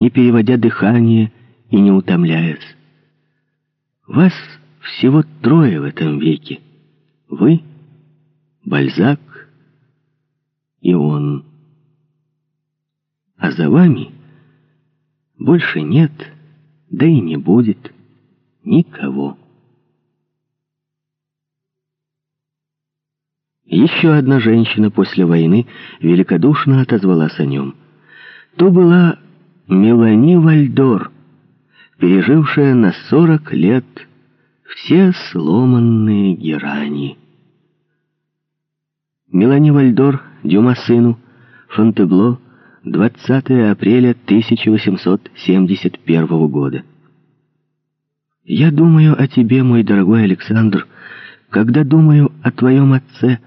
не переводя дыхание и не утомляясь. Вас всего трое в этом веке. Вы, Бальзак и он. А за вами больше нет, да и не будет никого. Еще одна женщина после войны великодушно отозвалась о нем. То была Мелани Вальдор, пережившая на сорок лет все сломанные герани. Мелани Вальдор, Дюма сыну, Фонтебло, 20 апреля 1871 года. Я думаю о тебе, мой дорогой Александр, когда думаю о твоем отце,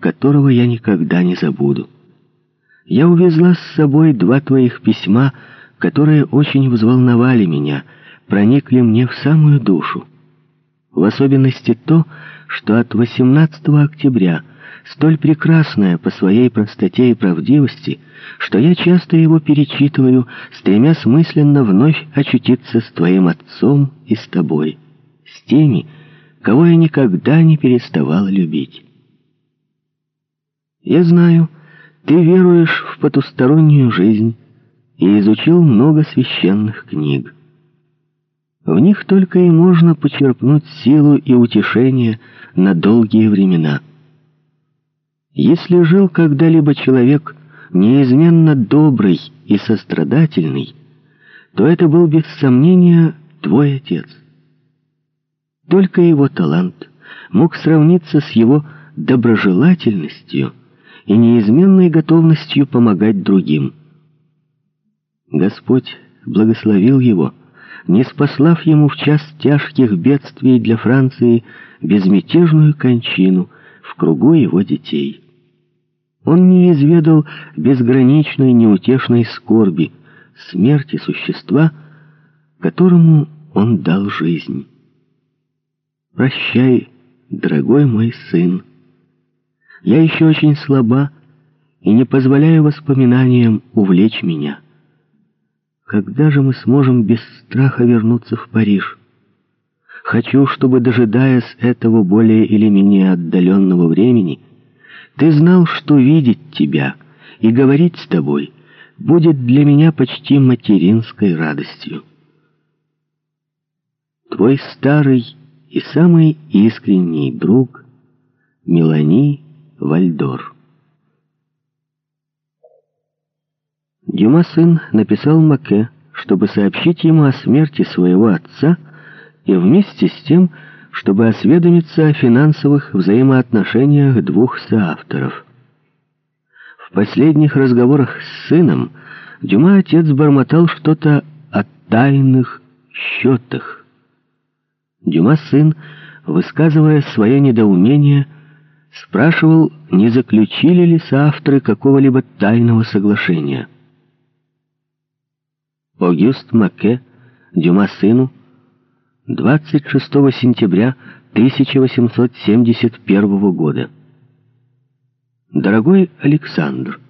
которого я никогда не забуду. Я увезла с собой два твоих письма, которые очень взволновали меня, проникли мне в самую душу. В особенности то, что от 18 октября, столь прекрасное по своей простоте и правдивости, что я часто его перечитываю, стремясь мысленно вновь очутиться с твоим отцом и с тобой, с теми, кого я никогда не переставал любить. Я знаю, ты веруешь в потустороннюю жизнь и изучил много священных книг. В них только и можно почерпнуть силу и утешение на долгие времена. Если жил когда-либо человек неизменно добрый и сострадательный, то это был без сомнения твой отец. Только его талант мог сравниться с его доброжелательностью и неизменной готовностью помогать другим. Господь благословил его, не спаслав ему в час тяжких бедствий для Франции безмятежную кончину в кругу его детей. Он не изведал безграничной неутешной скорби, смерти существа, которому он дал жизнь. «Прощай, дорогой мой сын. Я еще очень слаба и не позволяю воспоминаниям увлечь меня. Когда же мы сможем без страха вернуться в Париж? Хочу, чтобы, дожидаясь этого более или менее отдаленного времени, ты знал, что видеть тебя и говорить с тобой будет для меня почти материнской радостью. Твой старый и самый искренний друг Мелани Вальдор. Дюма сын написал Маке, чтобы сообщить ему о смерти своего отца и вместе с тем, чтобы осведомиться о финансовых взаимоотношениях двух соавторов. В последних разговорах с сыном Дюма отец бормотал что-то о тайных счетах, Дюма сын, высказывая свое недоумение, спрашивал, не заключили ли соавторы какого-либо тайного соглашения. Огюст Маке, Дюма сыну, 26 сентября 1871 года. Дорогой Александр,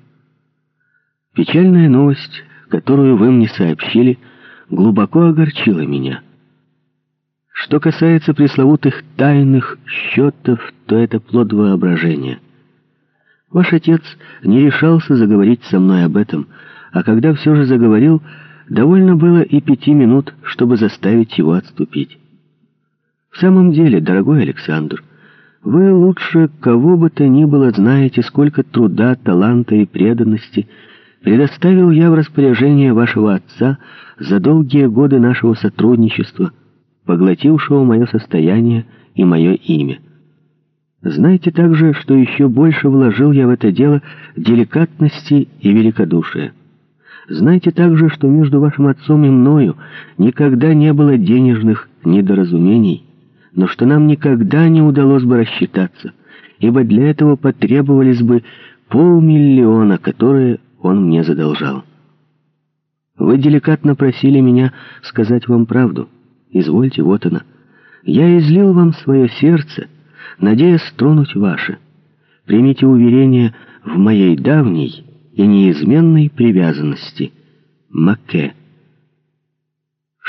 печальная новость, которую вы мне сообщили, глубоко огорчила меня. Что касается пресловутых тайных счетов, то это плод воображения. Ваш отец не решался заговорить со мной об этом, а когда все же заговорил, довольно было и пяти минут, чтобы заставить его отступить. В самом деле, дорогой Александр, вы лучше кого бы то ни было знаете, сколько труда, таланта и преданности предоставил я в распоряжение вашего отца за долгие годы нашего сотрудничества — поглотившего мое состояние и мое имя. Знайте также, что еще больше вложил я в это дело деликатности и великодушия. Знайте также, что между вашим отцом и мною никогда не было денежных недоразумений, но что нам никогда не удалось бы рассчитаться, ибо для этого потребовались бы полмиллиона, которые он мне задолжал. Вы деликатно просили меня сказать вам правду. Извольте, вот она. Я излил вам свое сердце, надеясь стронуть ваше. Примите уверение в моей давней и неизменной привязанности. Маке.